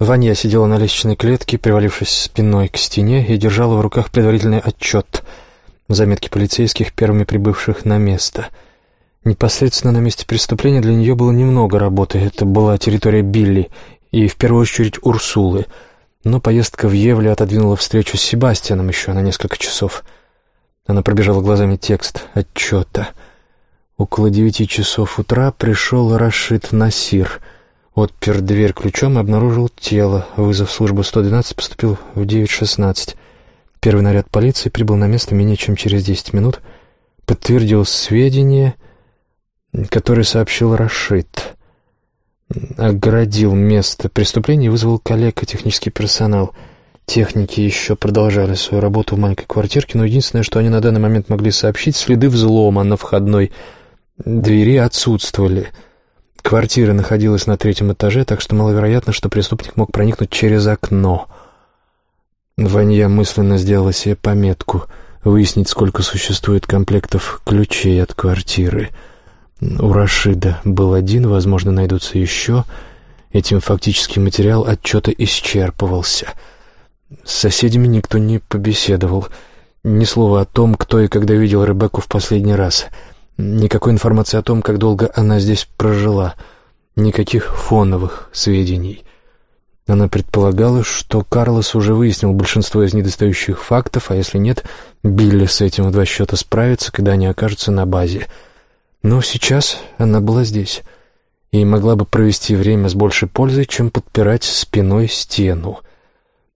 Ваня сидела на лестничной клетке, привалившись спиной к стене, и держала в руках предварительный отчет, заметки полицейских, первыми прибывших на место. Непосредственно на месте преступления для нее было немного работы. Это была территория Билли и, в первую очередь, Урсулы. Но поездка в Евле отодвинула встречу с Себастьяном еще на несколько часов. Она пробежала глазами текст отчета. Около девяти часов утра пришел Рашид Насир — Отпер дверь ключом и обнаружил тело. Вызов службы 112 поступил в 9.16. Первый наряд полиции прибыл на место менее чем через 10 минут. Подтвердил сведения, которые сообщил Рашид. Оградил место преступления и вызвал коллег и технический персонал. Техники еще продолжали свою работу в маленькой квартирке, но единственное, что они на данный момент могли сообщить, следы взлома на входной двери отсутствовали — Квартира находилась на третьем этаже, так что маловероятно, что преступник мог проникнуть через окно. Ванья мысленно сделала себе пометку выяснить, сколько существует комплектов ключей от квартиры. У Рашида был один, возможно, найдутся еще. Этим фактически материал отчета исчерпывался. С соседями никто не побеседовал. Ни слова о том, кто и когда видел Ребекку в последний раз — Никакой информации о том, как долго она здесь прожила. Никаких фоновых сведений. Она предполагала, что Карлос уже выяснил большинство из недостающих фактов, а если нет, Билли с этим в два счета справится, когда они окажутся на базе. Но сейчас она была здесь и могла бы провести время с большей пользой, чем подпирать спиной стену.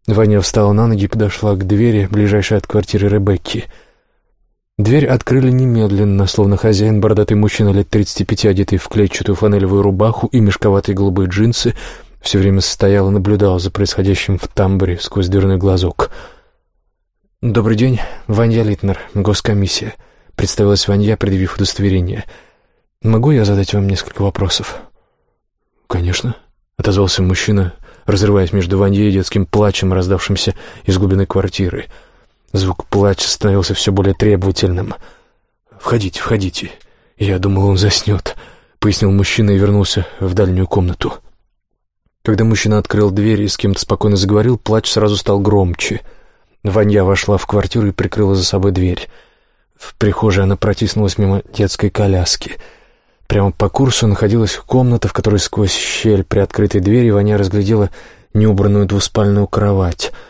Ваня встала на ноги и подошла к двери, ближайшей от квартиры Ребекки — Дверь открыли немедленно, словно хозяин, бородатый мужчина лет 35, одетый в клетчатую фланелевую рубаху и мешковатые голубые джинсы, все время стоял и наблюдал за происходящим в тамбуре сквозь дверной глазок. «Добрый день, Ванья Литнер, госкомиссия», — представилась Ванья, предъявив удостоверение. «Могу я задать вам несколько вопросов?» «Конечно», — отозвался мужчина, разрываясь между Ваньей и детским плачем, раздавшимся из глубины квартиры — Звук плача становился все более требовательным. «Входите, входите. Я думал, он заснет», — пояснил мужчина и вернулся в дальнюю комнату. Когда мужчина открыл дверь и с кем-то спокойно заговорил, плач сразу стал громче. Ванья вошла в квартиру и прикрыла за собой дверь. В прихожей она протиснулась мимо детской коляски. Прямо по курсу находилась комната, в которой сквозь щель при открытой двери Ваня разглядела неубранную двуспальную кровать —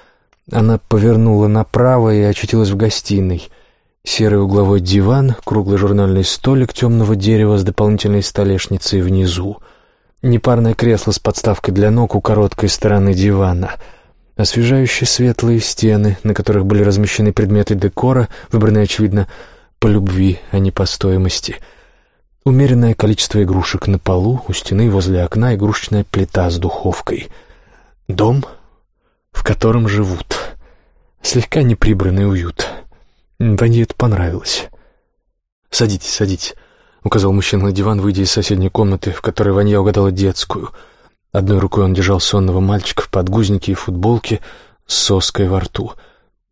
она повернула направо и очутилась в гостиной. Серый угловой диван, круглый журнальный столик темного дерева с дополнительной столешницей внизу. Непарное кресло с подставкой для ног у короткой стороны дивана. Освежающие светлые стены, на которых были размещены предметы декора, выбранные, очевидно, по любви, а не по стоимости. Умеренное количество игрушек на полу, у стены возле окна игрушечная плита с духовкой. Дом в котором живут. Слегка неприбранный уют. Ване это понравилось. «Садитесь, садитесь», — указал мужчина на диван, выйдя из соседней комнаты, в которой Ванья угадала детскую. Одной рукой он держал сонного мальчика в подгузнике и футболке с соской во рту.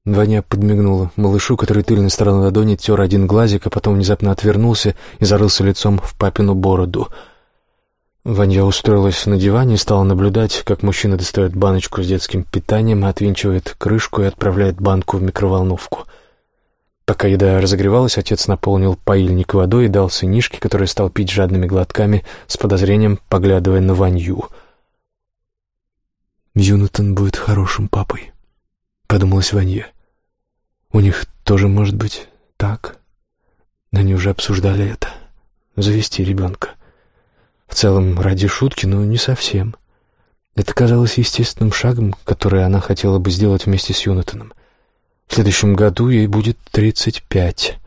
Ваня подмигнула малышу, который тыльной стороной ладони тер один глазик, а потом внезапно отвернулся и зарылся лицом в папину бороду — Ванья устроилась на диване и стала наблюдать, как мужчина достает баночку с детским питанием, отвинчивает крышку и отправляет банку в микроволновку. Пока еда разогревалась, отец наполнил паильник водой и дал сынишке, который стал пить жадными глотками, с подозрением поглядывая на Ванью. «Юнатан будет хорошим папой», — подумалась Ванья. «У них тоже может быть так. Они уже обсуждали это. Завести ребенка». В целом, ради шутки, но не совсем. Это казалось естественным шагом, который она хотела бы сделать вместе с Юнатаном. В следующем году ей будет тридцать пять.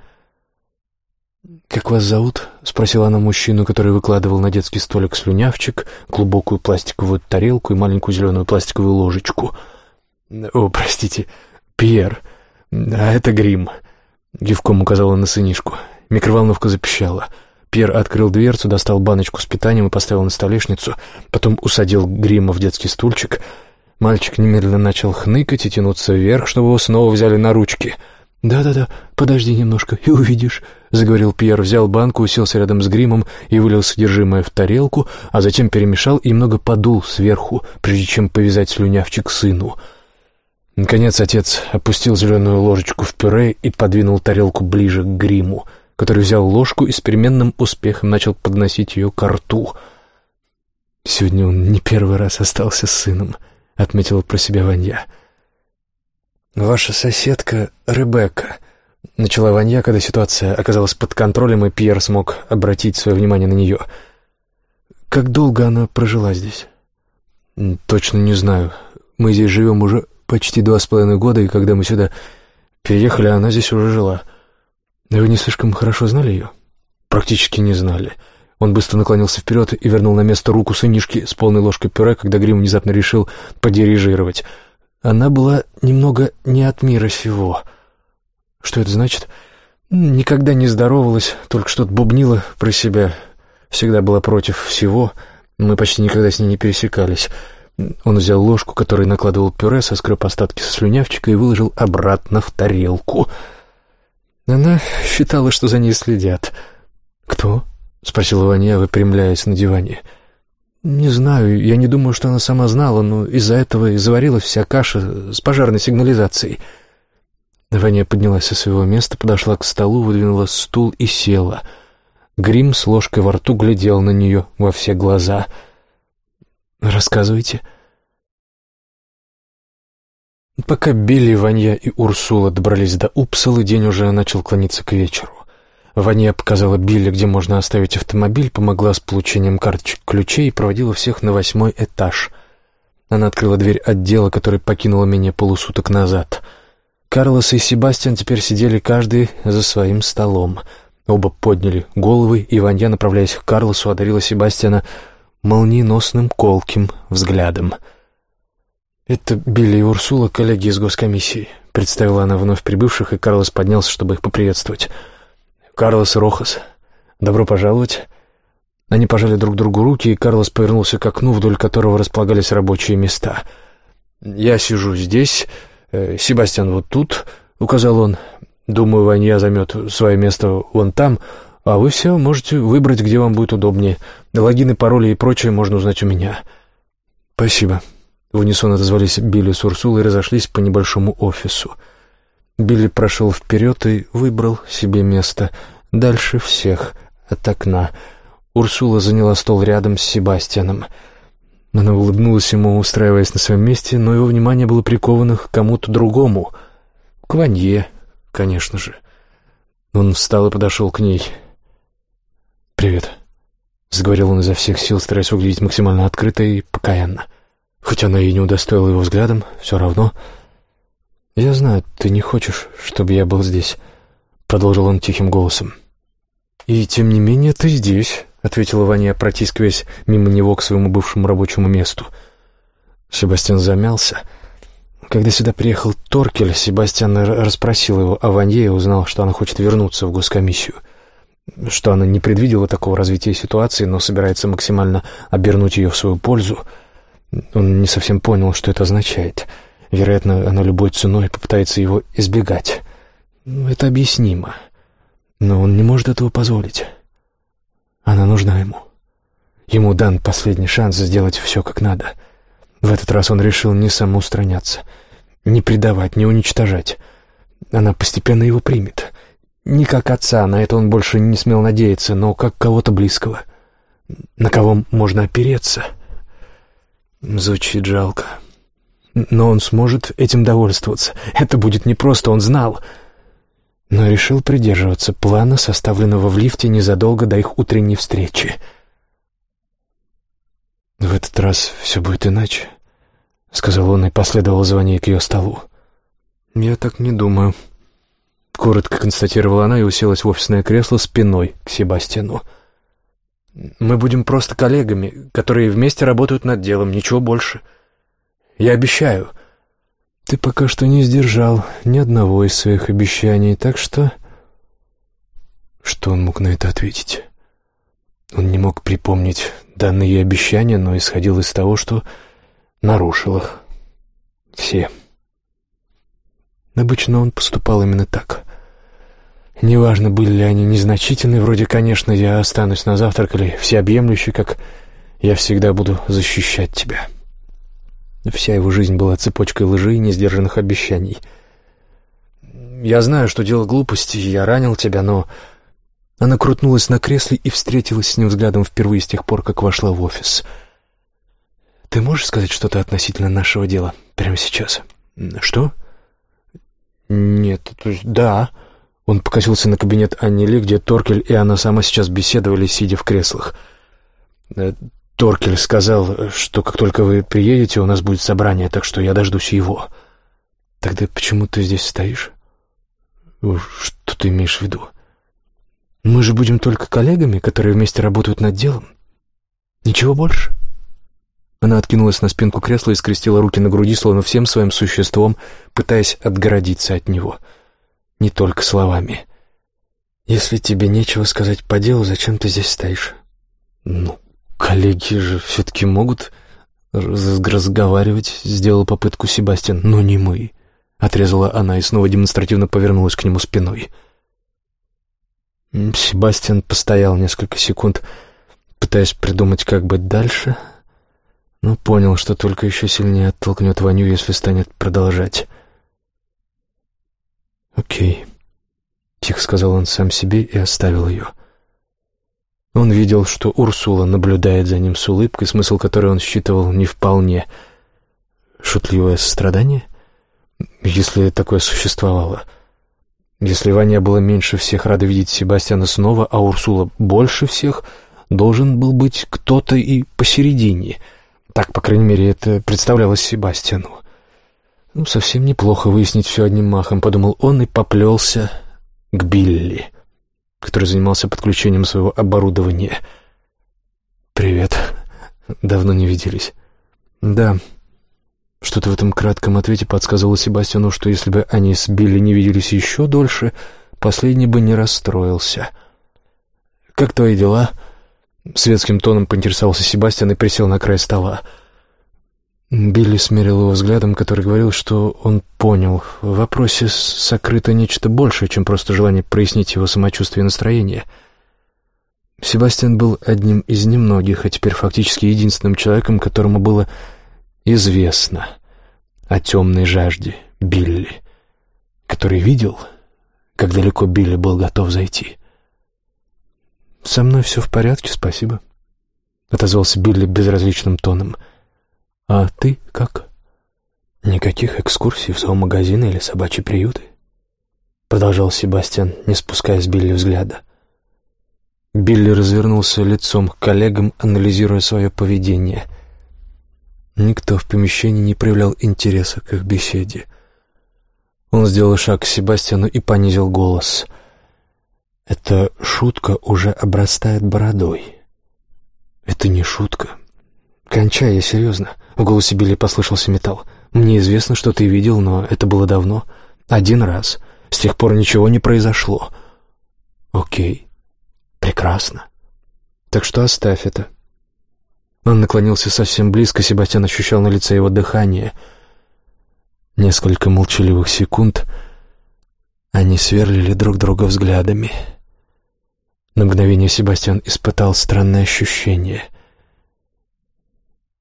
«Как вас зовут?» — спросила она мужчину, который выкладывал на детский столик слюнявчик, глубокую пластиковую тарелку и маленькую зеленую пластиковую ложечку. «О, простите, Пьер. А это грим», — гивком указала на сынишку. Микроволновка запищала — Пьер открыл дверцу, достал баночку с питанием и поставил на столешницу, потом усадил Грима в детский стульчик. Мальчик немедленно начал хныкать и тянуться вверх, чтобы его снова взяли на ручки. «Да-да-да, подожди немножко и увидишь», — заговорил Пьер, взял банку, уселся рядом с гримом и вылил содержимое в тарелку, а затем перемешал и много подул сверху, прежде чем повязать слюнявчик сыну. Наконец отец опустил зеленую ложечку в пюре и подвинул тарелку ближе к гриму, который взял ложку и с переменным успехом начал подносить ее к рту. «Сегодня он не первый раз остался сыном», — отметила про себя Ванья. «Ваша соседка Ребекка», — начала Ванья, когда ситуация оказалась под контролем, и Пьер смог обратить свое внимание на нее. «Как долго она прожила здесь?» «Точно не знаю. Мы здесь живем уже почти два с половиной года, и когда мы сюда переехали, она здесь уже жила. Вы не слишком хорошо знали ее?» «Практически не знали». Он быстро наклонился вперед и вернул на место руку сынишки с полной ложкой пюре, когда Грим внезапно решил подирижировать — она была немного не от мира сего. Что это значит? Никогда не здоровалась, только что-то бубнила про себя. Всегда была против всего. Мы почти никогда с ней не пересекались. Он взял ложку, которой накладывал пюре, соскреб остатки со слюнявчика и выложил обратно в тарелку. Она считала, что за ней следят. «Кто?» — спросила Ваня, выпрямляясь на диване. «Не знаю, я не думаю, что она сама знала, но из-за этого и заварилась вся каша с пожарной сигнализацией». Ваня поднялась со своего места, подошла к столу, выдвинула стул и села. Грим с ложкой во рту глядел на нее во все глаза. «Рассказывайте». Пока Билли, Ванья и Урсула добрались до Упсалы, день уже начал клониться к вечеру. Ваня показала Билли, где можно оставить автомобиль, помогла с получением карточек ключей и проводила всех на восьмой этаж. Она открыла дверь отдела, который покинула менее полусуток назад. Карлос и Себастьян теперь сидели каждый за своим столом. Оба подняли головы, и Ванья, направляясь к Карлосу, одарила Себастьяна молниеносным колким взглядом. «Это Билли и Урсула, коллеги из госкомиссии», — представила она вновь прибывших, и Карлос поднялся, чтобы их поприветствовать. «Карлос Рохас, добро пожаловать». Они пожали друг другу руки, и Карлос повернулся к окну, вдоль которого располагались рабочие места. «Я сижу здесь, э, Себастьян вот тут», — указал он. «Думаю, Ванья займет свое место вон там, а вы все можете выбрать, где вам будет удобнее. Логины, пароли и прочее можно узнать у меня». «Спасибо». В унисон отозвались Билли с Урсулой и разошлись по небольшому офису. Билли прошел вперед и выбрал себе место. Дальше всех, от окна. Урсула заняла стол рядом с Себастьяном. Она улыбнулась ему, устраиваясь на своем месте, но его внимание было приковано к кому-то другому. К Ванье, конечно же. Он встал и подошел к ней. «Привет», — заговорил он изо всех сил, стараясь выглядеть максимально открыто и покаянно. Хоть она и не удостоила его взглядом, все равно... «Я знаю, ты не хочешь, чтобы я был здесь», — продолжил он тихим голосом. «И тем не менее ты здесь», — ответила Ваня, протискиваясь мимо него к своему бывшему рабочему месту. Себастьян замялся. Когда сюда приехал Торкель, Себастьян расспросил его о Ванье и узнал, что она хочет вернуться в госкомиссию. Что она не предвидела такого развития ситуации, но собирается максимально обернуть ее в свою пользу. Он не совсем понял, что это означает — Вероятно, она любой ценой попытается его избегать. Ну, это объяснимо. Но он не может этого позволить. Она нужна ему. Ему дан последний шанс сделать все как надо. В этот раз он решил не самоустраняться, не предавать, не уничтожать. Она постепенно его примет. Не как отца, на это он больше не смел надеяться, но как кого-то близкого, на кого можно опереться. Звучит жалко. Но он сможет этим довольствоваться. Это будет непросто, он знал. Но решил придерживаться плана, составленного в лифте незадолго до их утренней встречи. «В этот раз все будет иначе», — сказал он и последовал звонить к ее столу. «Я так не думаю», — коротко констатировала она и уселась в офисное кресло спиной к Себастьяну. «Мы будем просто коллегами, которые вместе работают над делом, ничего больше». Я обещаю». «Ты пока что не сдержал ни одного из своих обещаний, так что...» Что он мог на это ответить? Он не мог припомнить данные обещания, но исходил из того, что нарушил их. Все. Обычно он поступал именно так. Неважно, были ли они незначительны, вроде, конечно, я останусь на завтрак или всеобъемлющий, как я всегда буду защищать тебя. Вся его жизнь была цепочкой лжи и несдержанных обещаний. Я знаю, что дело глупости, я ранил тебя, но... Она крутнулась на кресле и встретилась с ним взглядом впервые с тех пор, как вошла в офис. «Ты можешь сказать что-то относительно нашего дела прямо сейчас?» «Что?» «Нет, то есть да». Он покосился на кабинет Анни Ли, где Торкель и она сама сейчас беседовали, сидя в креслах. Э, Торкель сказал, что как только вы приедете, у нас будет собрание, так что я дождусь его. Тогда почему ты здесь стоишь? Что ты имеешь в виду? Мы же будем только коллегами, которые вместе работают над делом. Ничего больше. Она откинулась на спинку кресла и скрестила руки на груди, словно всем своим существом, пытаясь отгородиться от него — не только словами. «Если тебе нечего сказать по делу, зачем ты здесь стоишь?» «Ну, коллеги же все-таки могут разговаривать», — сделал попытку Себастьян, — «но не мы», — отрезала она и снова демонстративно повернулась к нему спиной. Себастьян постоял несколько секунд, пытаясь придумать, как быть дальше, но понял, что только еще сильнее оттолкнет Ваню, если станет продолжать. «Окей», — тихо сказал он сам себе и оставил ее. Он видел, что Урсула наблюдает за ним с улыбкой, смысл которой он считывал не вполне. Шутливое сострадание? Если такое существовало. Если Ваня было меньше всех рада видеть Себастьяна снова, а Урсула больше всех, должен был быть кто-то и посередине. Так, по крайней мере, это представлялось Себастьяну. «Ну, совсем неплохо выяснить все одним махом», — подумал он и поплелся к Билли, который занимался подключением своего оборудования. «Привет. Давно не виделись». «Да». Что-то в этом кратком ответе подсказывало Себастьяну, что если бы они с Билли не виделись еще дольше, последний бы не расстроился. «Как твои дела?» Светским тоном поинтересовался Себастьян и присел на край стола. «Да». Билли смерил его взглядом, который говорил, что он понял. В вопросе сокрыто нечто большее, чем просто желание прояснить его самочувствие и настроение. Себастьян был одним из немногих, а теперь фактически единственным человеком, которому было известно о темной жажде Билли, который видел, как далеко Билли был готов зайти. «Со мной все в порядке, спасибо», — отозвался Билли безразличным тоном — «А ты как?» «Никаких экскурсий в зоомагазины или собачьи приюты?» Продолжал Себастьян, не спуская с Билли взгляда. Билли развернулся лицом к коллегам, анализируя свое поведение. Никто в помещении не проявлял интереса к их беседе. Он сделал шаг к Себастьяну и понизил голос. «Эта шутка уже обрастает бородой». «Это не шутка. Кончай, я серьезно. В голосе Билли послышался металл. «Мне известно, что ты видел, но это было давно. Один раз. С тех пор ничего не произошло». «Окей. Прекрасно. Так что оставь это». Он наклонился совсем близко, Себастьян ощущал на лице его дыхание. Несколько молчаливых секунд они сверлили друг друга взглядами. На мгновение Себастьян испытал странное ощущение —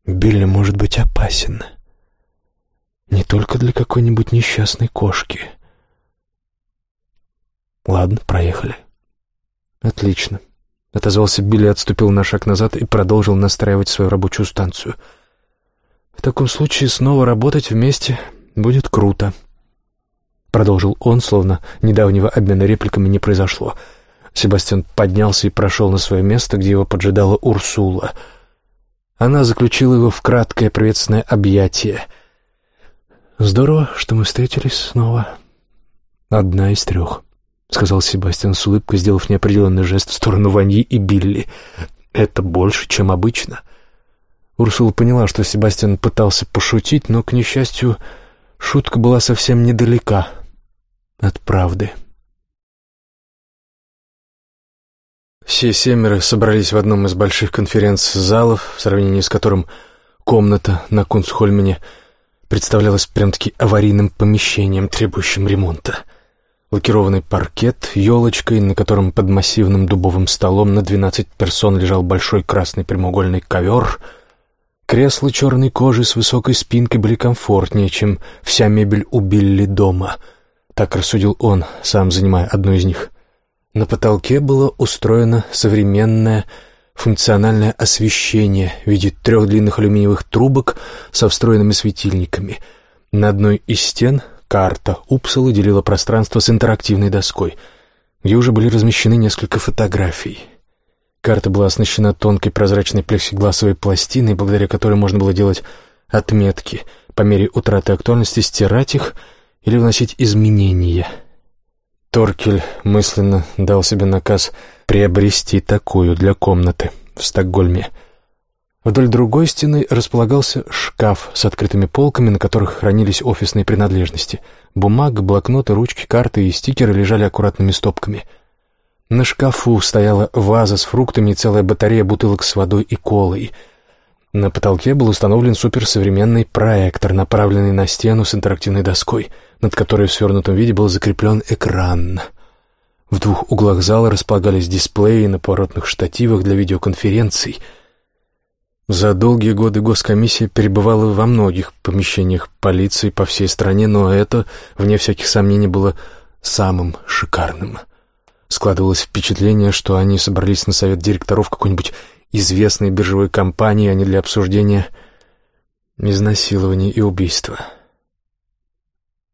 Билли может быть опасен. Не только для какой-нибудь несчастной кошки. Ладно, проехали. Отлично. Отозвался Билли, отступил на шаг назад и продолжил настраивать свою рабочую станцию. В таком случае снова работать вместе будет круто. Продолжил он, словно недавнего обмена репликами не произошло. Себастьян поднялся и прошел на свое место, где его поджидала Урсула — она заключила его в краткое приветственное объятие. «Здорово, что мы встретились снова. Одна из трех», — сказал Себастьян с улыбкой, сделав неопределенный жест в сторону Ваньи и Билли. «Это больше, чем обычно». Урсула поняла, что Себастьян пытался пошутить, но, к несчастью, шутка была совсем недалека от правды. Все семеро собрались в одном из больших конференц-залов, в сравнении с которым комната на Кунцхольмене представлялась прям-таки аварийным помещением, требующим ремонта. лакированный паркет, елочкой, на котором под массивным дубовым столом на двенадцать персон лежал большой красный прямоугольный ковер. Кресла черной кожи с высокой спинкой были комфортнее, чем вся мебель у Билли дома. Так рассудил он, сам занимая одну из них. На потолке было устроено современное функциональное освещение в виде трех длинных алюминиевых трубок со встроенными светильниками. На одной из стен карта Упсала делила пространство с интерактивной доской, где уже были размещены несколько фотографий. Карта была оснащена тонкой прозрачной плексигласовой пластиной, благодаря которой можно было делать отметки, по мере утраты актуальности стирать их или вносить изменения — Торкель мысленно дал себе наказ приобрести такую для комнаты в Стокгольме. Вдоль другой стены располагался шкаф с открытыми полками, на которых хранились офисные принадлежности. Бумага, блокноты, ручки, карты и стикеры лежали аккуратными стопками. На шкафу стояла ваза с фруктами и целая батарея бутылок с водой и колой — на потолке был установлен суперсовременный проектор, направленный на стену с интерактивной доской, над которой в свернутом виде был закреплен экран. В двух углах зала располагались дисплеи на поворотных штативах для видеоконференций. За долгие годы госкомиссия перебывала во многих помещениях полиции по всей стране, но это, вне всяких сомнений, было самым шикарным. Складывалось впечатление, что они собрались на совет директоров какой-нибудь известной биржевой компании, а не для обсуждения изнасилования и убийства.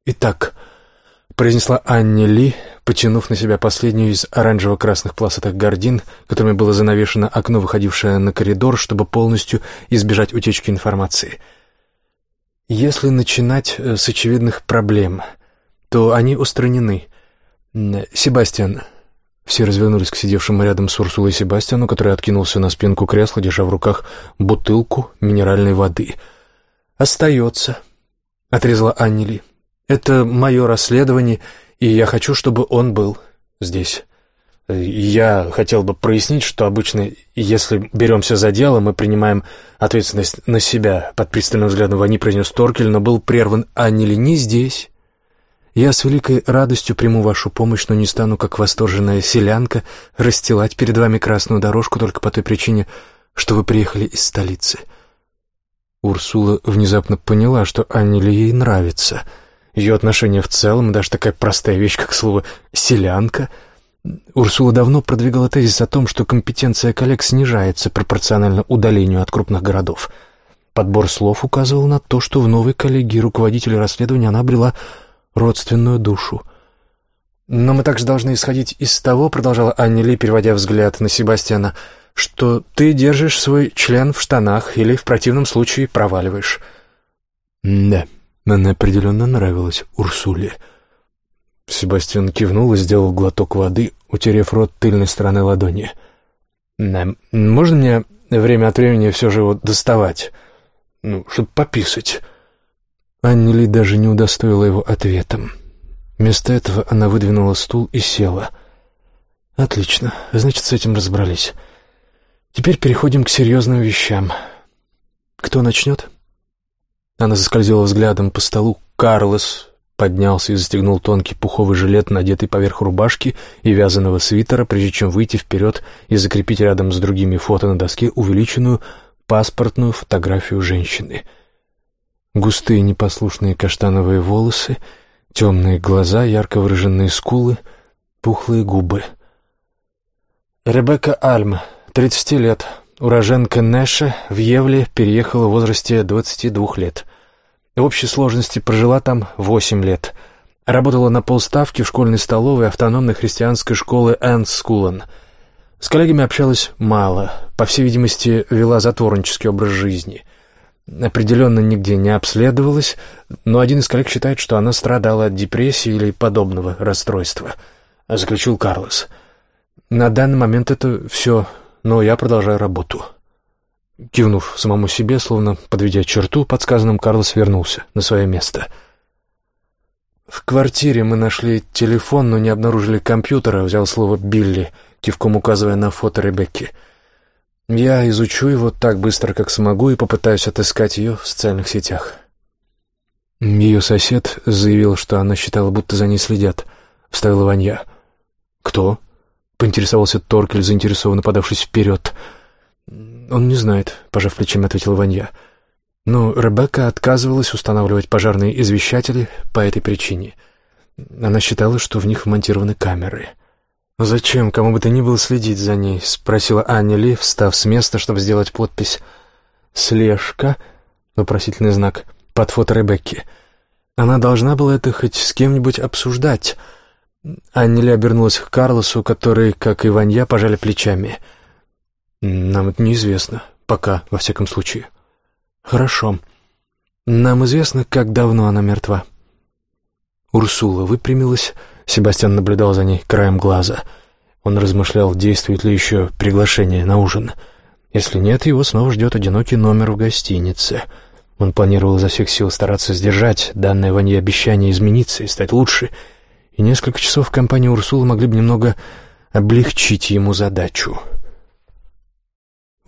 «Итак», — произнесла Анни Ли, потянув на себя последнюю из оранжево-красных полосатых гордин, которыми было занавешено окно, выходившее на коридор, чтобы полностью избежать утечки информации. «Если начинать э, с очевидных проблем, то они устранены. Себастьян, все развернулись к сидевшему рядом с Урсулой Себастьяну, который откинулся на спинку кресла, держа в руках бутылку минеральной воды. «Остается», — отрезала Аннели. «Это мое расследование, и я хочу, чтобы он был здесь». Я хотел бы прояснить, что обычно, если беремся за дело, мы принимаем ответственность на себя. Под пристальным взглядом Вани произнес Торкель, но был прерван Аннели не здесь, я с великой радостью приму вашу помощь, но не стану, как восторженная селянка, расстилать перед вами красную дорожку только по той причине, что вы приехали из столицы». Урсула внезапно поняла, что Аннеле ей нравится. Ее отношение в целом, даже такая простая вещь, как слово «селянка», Урсула давно продвигала тезис о том, что компетенция коллег снижается пропорционально удалению от крупных городов. Подбор слов указывал на то, что в новой коллегии руководителя расследования она обрела родственную душу. «Но мы также должны исходить из того, — продолжала Анни Ли, переводя взгляд на Себастьяна, — что ты держишь свой член в штанах или в противном случае проваливаешь». «Да, она определенно нравилась Урсуле». Себастьян кивнул и сделал глоток воды, утерев рот тыльной стороной ладони. «Да, можно мне время от времени все же его доставать? Ну, чтобы пописать?» Анни Ли даже не удостоила его ответом. Вместо этого она выдвинула стул и села. «Отлично, значит, с этим разобрались. Теперь переходим к серьезным вещам. Кто начнет?» Она заскользила взглядом по столу. Карлос поднялся и застегнул тонкий пуховый жилет, надетый поверх рубашки и вязаного свитера, прежде чем выйти вперед и закрепить рядом с другими фото на доске увеличенную паспортную фотографию женщины — Густые непослушные каштановые волосы, темные глаза, ярко выраженные скулы, пухлые губы. Ребекка Альм, 30 лет, уроженка Нэша, в Евле переехала в возрасте 22 лет. В общей сложности прожила там 8 лет. Работала на полставки в школьной столовой автономной христианской школы Энс Скулен. С коллегами общалась мало, по всей видимости, вела затворнический образ жизни — определенно нигде не обследовалась, но один из коллег считает, что она страдала от депрессии или подобного расстройства, заключил Карлос. На данный момент это все, но я продолжаю работу. Кивнув самому себе, словно подведя черту, подсказанным Карлос вернулся на свое место. В квартире мы нашли телефон, но не обнаружили компьютера, взял слово «Билли», кивком указывая на фото Ребекки — я изучу его так быстро, как смогу, и попытаюсь отыскать ее в социальных сетях. Ее сосед заявил, что она считала, будто за ней следят. — вставила Ванья. «Кто?» — поинтересовался Торкель, заинтересованно подавшись вперед. «Он не знает», — пожав плечами, ответила Ванья. Но Ребекка отказывалась устанавливать пожарные извещатели по этой причине. Она считала, что в них вмонтированы камеры. «Зачем кому бы то ни было следить за ней?» — спросила Аня Ли, встав с места, чтобы сделать подпись. «Слежка?» — вопросительный знак. «Под фото Ребекки». Она должна была это хоть с кем-нибудь обсуждать. Аннели обернулась к Карлосу, который, как и Ванья, пожали плечами. «Нам это неизвестно. Пока, во всяком случае». «Хорошо. Нам известно, как давно она мертва». Урсула выпрямилась, Себастьян наблюдал за ней краем глаза. Он размышлял, действует ли еще приглашение на ужин. Если нет, его снова ждет одинокий номер в гостинице — он планировал изо всех сил стараться сдержать данное Ванье обещание измениться и стать лучше, и несколько часов в компании Урсулы могли бы немного облегчить ему задачу.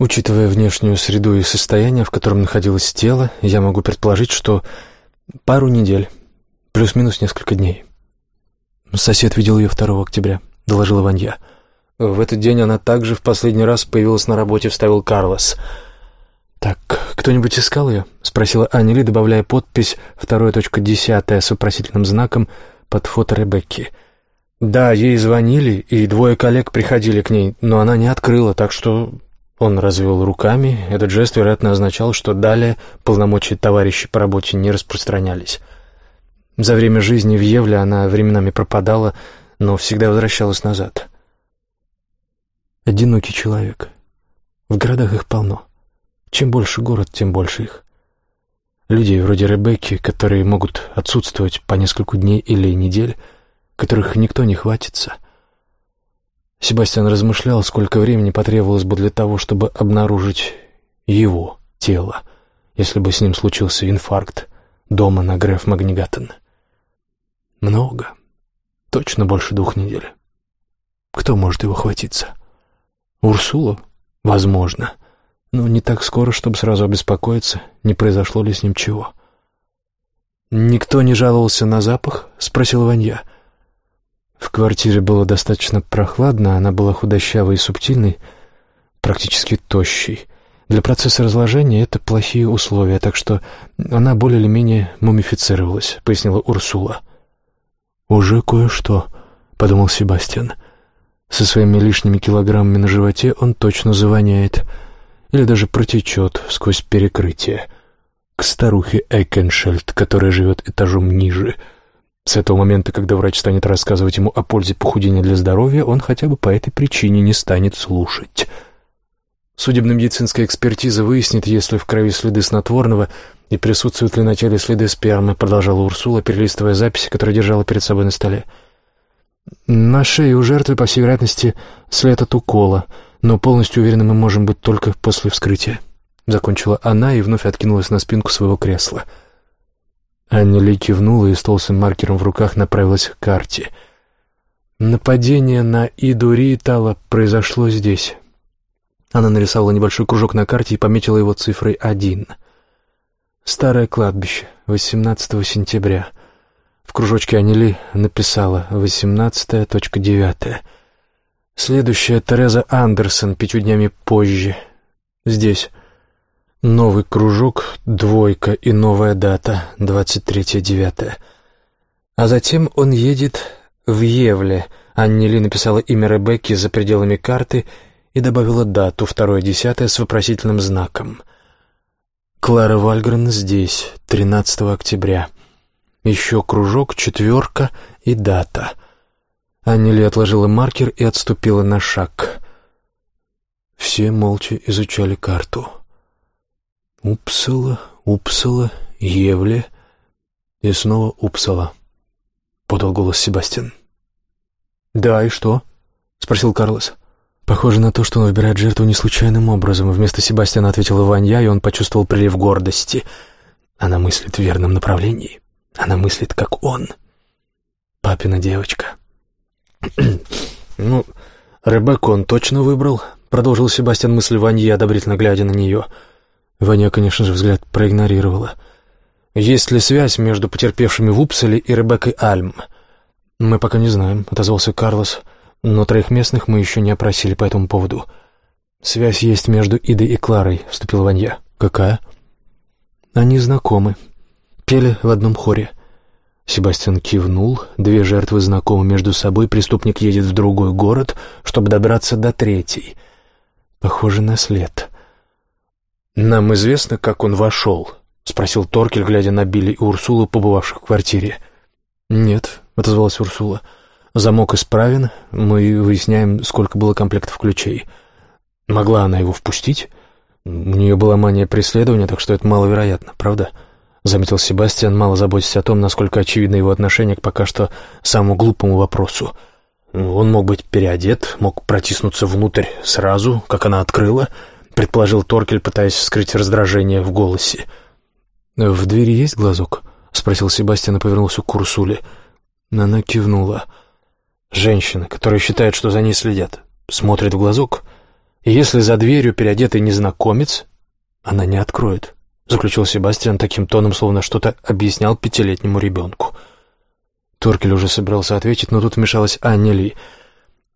Учитывая внешнюю среду и состояние, в котором находилось тело, я могу предположить, что пару недель, плюс-минус несколько дней. Сосед видел ее 2 октября, доложила Ванья. В этот день она также в последний раз появилась на работе, вставил Карлос — «Так, кто-нибудь искал ее?» — спросила Аннели, добавляя подпись «второе точка десятая» с вопросительным знаком под фото Ребекки. «Да, ей звонили, и двое коллег приходили к ней, но она не открыла, так что...» Он развел руками. Этот жест, вероятно, означал, что далее полномочия товарищей по работе не распространялись. За время жизни в Евле она временами пропадала, но всегда возвращалась назад. Одинокий человек. В городах их полно. Чем больше город, тем больше их. Людей вроде Ребекки, которые могут отсутствовать по несколько дней или недель, которых никто не хватится. Себастьян размышлял, сколько времени потребовалось бы для того, чтобы обнаружить его тело, если бы с ним случился инфаркт дома на Греф Магнигаттен. Много. Точно больше двух недель. Кто может его хватиться? Урсула? Возможно но не так скоро, чтобы сразу обеспокоиться, не произошло ли с ним чего. «Никто не жаловался на запах?» — спросил Ванья. В квартире было достаточно прохладно, она была худощавой и субтильной, практически тощей. Для процесса разложения это плохие условия, так что она более или менее мумифицировалась, — пояснила Урсула. «Уже кое-что», — подумал Себастьян. «Со своими лишними килограммами на животе он точно завоняет» или даже протечет сквозь перекрытие к старухе Экеншельд, которая живет этажом ниже. С этого момента, когда врач станет рассказывать ему о пользе похудения для здоровья, он хотя бы по этой причине не станет слушать. Судебно-медицинская экспертиза выяснит, есть ли в крови следы снотворного и присутствуют ли на теле следы спермы, продолжала Урсула, перелистывая записи, которые держала перед собой на столе. На шее у жертвы, по всей вероятности, след от укола — но полностью уверены мы можем быть только после вскрытия», — закончила она и вновь откинулась на спинку своего кресла. Аня Ли кивнула и с толстым маркером в руках направилась к карте. «Нападение на Иду Риитала произошло здесь». Она нарисовала небольшой кружок на карте и пометила его цифрой один. «Старое кладбище, 18 сентября». В кружочке Анили написала «18.9». Следующая Тереза Андерсон пятью днями позже. Здесь. Новый кружок, двойка и новая дата, 23.9. А затем он едет в Евле. Аннели написала имя Ребекки за пределами карты и добавила дату, второе десятое, с вопросительным знаком. Клара Вальгрен здесь, 13 октября. Еще кружок, четверка и дата — Аннели отложила маркер и отступила на шаг. Все молча изучали карту. Упсала, Упсала, Евле и снова Упсала. Подал голос Себастьян. «Да, и что?» — спросил Карлос. Похоже на то, что он выбирает жертву не случайным образом. Вместо Себастьяна ответила Ванья, и он почувствовал прилив гордости. Она мыслит в верном направлении. Она мыслит, как он. Папина девочка. «Ну, Ребекку он точно выбрал», — продолжил Себастьян мысль Ваньи, одобрительно глядя на нее. Ваня, конечно же, взгляд проигнорировала. «Есть ли связь между потерпевшими в Упселе и Ребеккой Альм?» «Мы пока не знаем», — отозвался Карлос. «Но троих местных мы еще не опросили по этому поводу». «Связь есть между Идой и Кларой», — вступил Ванья. «Какая?» «Они знакомы. Пели в одном хоре». Себастьян кивнул. Две жертвы знакомы между собой. Преступник едет в другой город, чтобы добраться до третьей. Похоже на след. «Нам известно, как он вошел?» — спросил Торкель, глядя на Билли и Урсулу, побывавших в квартире. «Нет», — отозвалась Урсула. «Замок исправен. Мы выясняем, сколько было комплектов ключей. Могла она его впустить? У нее была мания преследования, так что это маловероятно, правда?» — заметил Себастьян, мало заботясь о том, насколько очевидно его отношение к пока что самому глупому вопросу. «Он мог быть переодет, мог протиснуться внутрь сразу, как она открыла», — предположил Торкель, пытаясь скрыть раздражение в голосе. «В двери есть глазок?» — спросил Себастьян и повернулся к Курсуле. Она кивнула. «Женщина, которая считает, что за ней следят, смотрит в глазок, и если за дверью переодетый незнакомец, она не откроет». — заключил Себастьян таким тоном, словно что-то объяснял пятилетнему ребенку. Торкель уже собирался ответить, но тут вмешалась Анни Ли.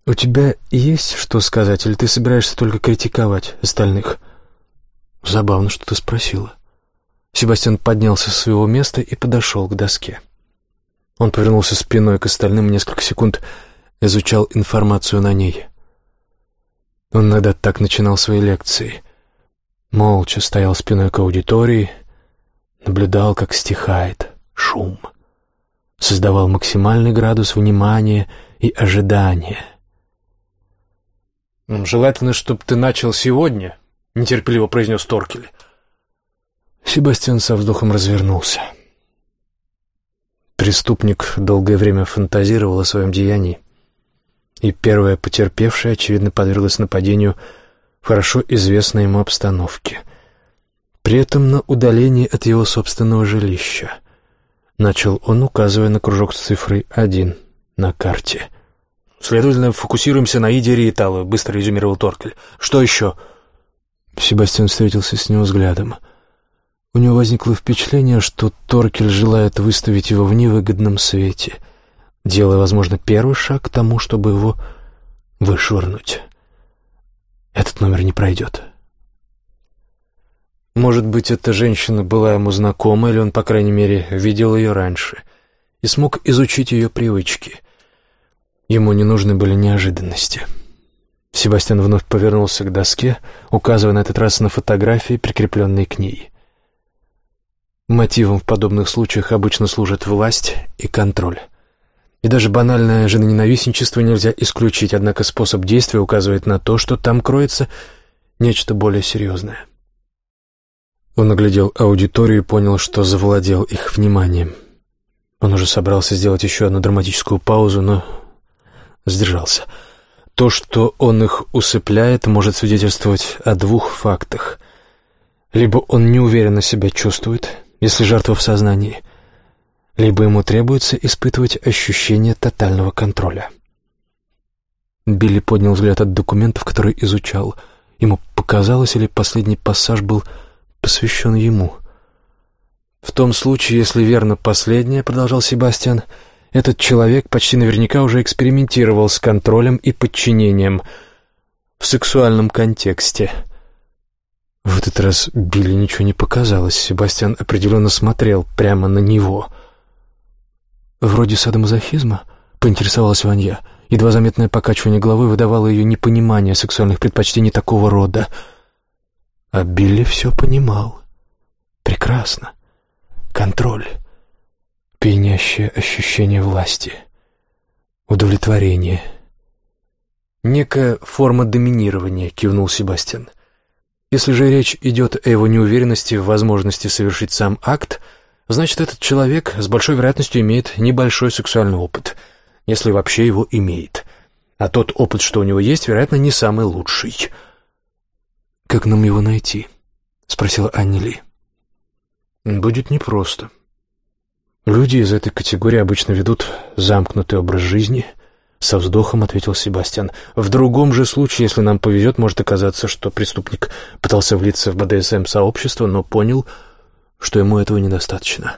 «У тебя есть что сказать, или ты собираешься только критиковать остальных?» «Забавно, что ты спросила». Себастьян поднялся с своего места и подошел к доске. Он повернулся спиной к остальным несколько секунд, изучал информацию на ней. Он иногда так начинал свои лекции — Молча стоял спиной к аудитории, наблюдал, как стихает шум. Создавал максимальный градус внимания и ожидания. «Желательно, чтобы ты начал сегодня», — нетерпеливо произнес Торкель. Себастьян со вздохом развернулся. Преступник долгое время фантазировал о своем деянии, и первая потерпевшая, очевидно, подверглась нападению — хорошо известной ему обстановке. При этом на удалении от его собственного жилища. Начал он, указывая на кружок с цифрой один на карте. «Следовательно, фокусируемся на Иде Риеталу», — быстро резюмировал Торкель. «Что еще?» Себастьян встретился с ним взглядом. У него возникло впечатление, что Торкель желает выставить его в невыгодном свете, делая, возможно, первый шаг к тому, чтобы его вышвырнуть. Этот номер не пройдет. Может быть, эта женщина была ему знакома, или он, по крайней мере, видел ее раньше и смог изучить ее привычки. Ему не нужны были неожиданности. Себастьян вновь повернулся к доске, указывая на этот раз на фотографии, прикрепленные к ней. Мотивом в подобных случаях обычно служат власть и контроль. И даже банальное женоненавистничество нельзя исключить, однако способ действия указывает на то, что там кроется нечто более серьезное. Он оглядел аудиторию и понял, что завладел их вниманием. Он уже собрался сделать еще одну драматическую паузу, но сдержался. То, что он их усыпляет, может свидетельствовать о двух фактах. Либо он неуверенно себя чувствует, если жертва в сознании, либо ему требуется испытывать ощущение тотального контроля. Билли поднял взгляд от документов, которые изучал. Ему показалось, или последний пассаж был посвящен ему. «В том случае, если верно последнее, — продолжал Себастьян, — этот человек почти наверняка уже экспериментировал с контролем и подчинением в сексуальном контексте». В этот раз Билли ничего не показалось. Себастьян определенно смотрел прямо на него — «Вроде садомазохизма?» — поинтересовалась Ванья. Едва заметное покачивание головы выдавало ее непонимание сексуальных предпочтений такого рода. А Билли все понимал. Прекрасно. Контроль. Пьянящее ощущение власти. Удовлетворение. «Некая форма доминирования», — кивнул Себастьян. «Если же речь идет о его неуверенности в возможности совершить сам акт — значит, этот человек с большой вероятностью имеет небольшой сексуальный опыт, если вообще его имеет. А тот опыт, что у него есть, вероятно, не самый лучший. «Как нам его найти?» — спросила Анни Ли. «Будет непросто. Люди из этой категории обычно ведут замкнутый образ жизни». Со вздохом ответил Себастьян. «В другом же случае, если нам повезет, может оказаться, что преступник пытался влиться в БДСМ-сообщество, но понял, что ему этого недостаточно.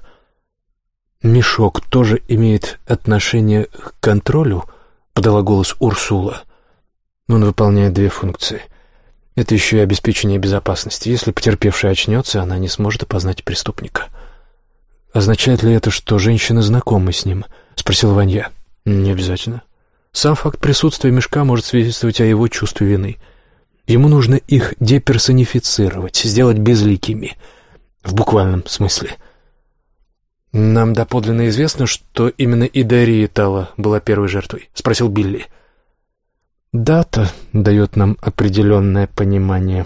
мешок тоже имеет отношение к контролю?» — подала голос Урсула. Он выполняет две функции. Это еще и обеспечение безопасности. Если потерпевшая очнется, она не сможет опознать преступника. «Означает ли это, что женщины знакомы с ним?» — спросил Ванья. «Не обязательно. Сам факт присутствия мешка может свидетельствовать о его чувстве вины. Ему нужно их деперсонифицировать, сделать безликими. В буквальном смысле». «Нам доподлинно известно, что именно Идария Тала была первой жертвой?» — спросил Билли. «Дата дает нам определенное понимание».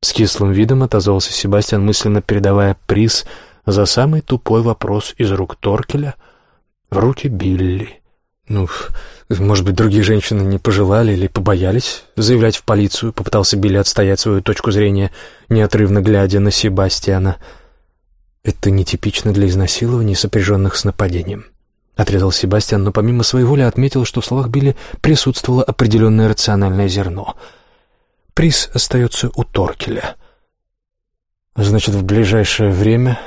С кислым видом отозвался Себастьян, мысленно передавая приз за самый тупой вопрос из рук Торкеля в руки Билли. «Ну, может быть, другие женщины не пожелали или побоялись заявлять в полицию?» Попытался Билли отстоять свою точку зрения, неотрывно глядя на Себастьяна. «Это нетипично для изнасилований, сопряженных с нападением», — отрезал Себастьян, но помимо своей воли отметил, что в словах Билли присутствовало определенное рациональное зерно. «Приз остается у Торкеля». «Значит, в ближайшее время